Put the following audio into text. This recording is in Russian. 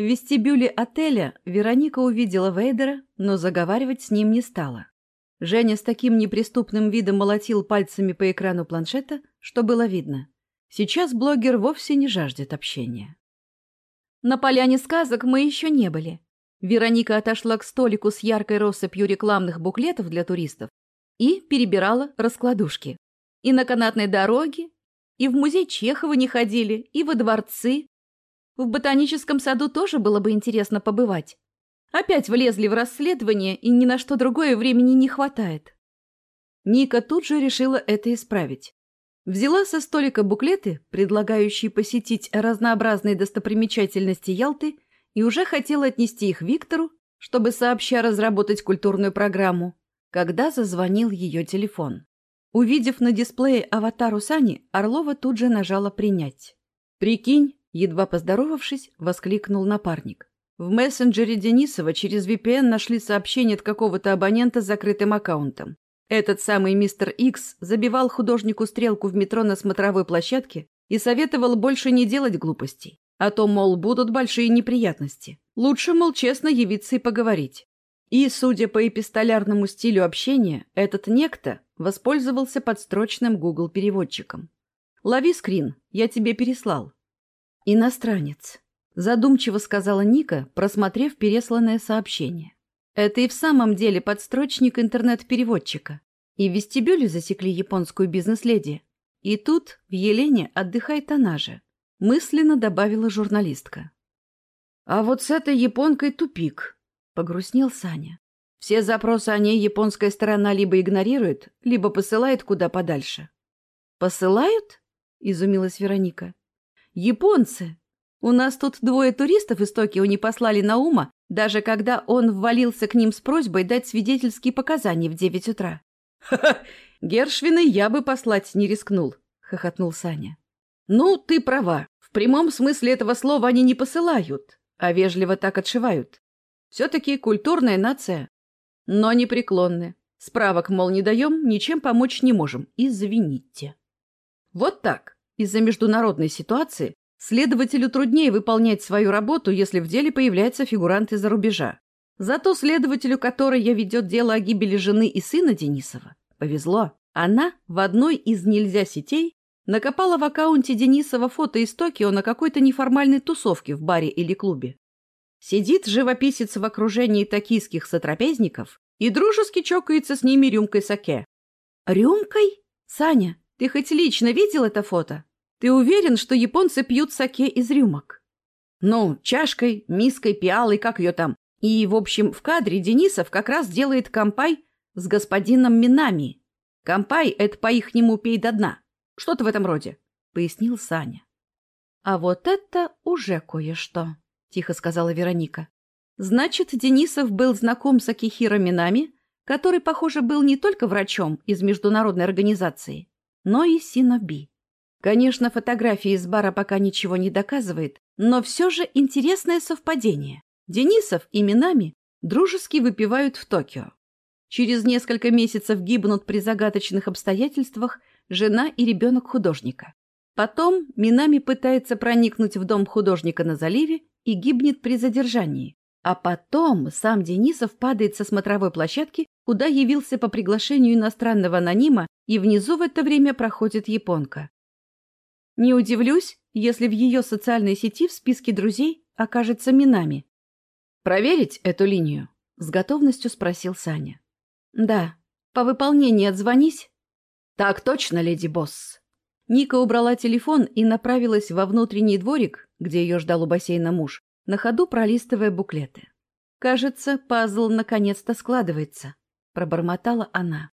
В вестибюле отеля Вероника увидела Вейдера, но заговаривать с ним не стала. Женя с таким неприступным видом молотил пальцами по экрану планшета, что было видно. Сейчас блогер вовсе не жаждет общения. На поляне сказок мы еще не были. Вероника отошла к столику с яркой россыпью рекламных буклетов для туристов и перебирала раскладушки. И на канатной дороге, и в музей Чехова не ходили, и во дворцы, в ботаническом саду тоже было бы интересно побывать. Опять влезли в расследование, и ни на что другое времени не хватает. Ника тут же решила это исправить. Взяла со столика буклеты, предлагающие посетить разнообразные достопримечательности Ялты, и уже хотела отнести их Виктору, чтобы сообща разработать культурную программу, когда зазвонил ее телефон. Увидев на дисплее аватар Усани, Орлова тут же нажала «Принять». «Прикинь, Едва поздоровавшись, воскликнул напарник. В мессенджере Денисова через VPN нашли сообщение от какого-то абонента с закрытым аккаунтом. Этот самый мистер Икс забивал художнику стрелку в метро на смотровой площадке и советовал больше не делать глупостей. А то, мол, будут большие неприятности. Лучше, мол, честно явиться и поговорить. И, судя по эпистолярному стилю общения, этот некто воспользовался подстрочным Google-переводчиком. «Лови скрин, я тебе переслал. «Иностранец», — задумчиво сказала Ника, просмотрев пересланное сообщение. «Это и в самом деле подстрочник интернет-переводчика. И в вестибюле засекли японскую бизнес-леди. И тут в Елене отдыхает она же», — мысленно добавила журналистка. «А вот с этой японкой тупик», — погрустнел Саня. «Все запросы о ней японская сторона либо игнорирует, либо посылает куда подальше». «Посылают?» — изумилась Вероника. Японцы! У нас тут двое туристов из Токио не послали Наума, даже когда он ввалился к ним с просьбой дать свидетельские показания в девять утра. «Ха-ха! Гершвины я бы послать не рискнул», — хохотнул Саня. «Ну, ты права. В прямом смысле этого слова они не посылают, а вежливо так отшивают. Все-таки культурная нация. Но непреклонны. Справок, мол, не даем, ничем помочь не можем. Извините». Вот так. Из-за международной ситуации следователю труднее выполнять свою работу, если в деле появляется фигурант из-за рубежа. Зато следователю, который я ведет дело о гибели жены и сына Денисова, повезло. Она в одной из нельзя сетей накопала в аккаунте Денисова фото из Токио на какой-то неформальной тусовке в баре или клубе. Сидит живописец в окружении токийских сотрапезников и дружески чокается с ними рюмкой саке. «Рюмкой? Саня, ты хоть лично видел это фото?» Ты уверен, что японцы пьют саке из рюмок? Ну, чашкой, миской, пиалой, как ее там. И, в общем, в кадре Денисов как раз делает компай с господином Минами. Кампай — это по-ихнему пей до дна. Что-то в этом роде, — пояснил Саня. А вот это уже кое-что, — тихо сказала Вероника. Значит, Денисов был знаком с Акихиро Минами, который, похоже, был не только врачом из международной организации, но и синоби. Конечно, фотография из бара пока ничего не доказывает, но все же интересное совпадение. Денисов именами дружески выпивают в Токио. Через несколько месяцев гибнут при загадочных обстоятельствах жена и ребенок художника. Потом Минами пытается проникнуть в дом художника на заливе и гибнет при задержании. А потом сам Денисов падает со смотровой площадки, куда явился по приглашению иностранного анонима, и внизу в это время проходит японка. Не удивлюсь, если в ее социальной сети в списке друзей окажется Минами. «Проверить эту линию?» — с готовностью спросил Саня. «Да. По выполнении отзвонись». «Так точно, леди Босс». Ника убрала телефон и направилась во внутренний дворик, где ее ждал у бассейна муж, на ходу пролистывая буклеты. «Кажется, пазл наконец-то складывается», — пробормотала она.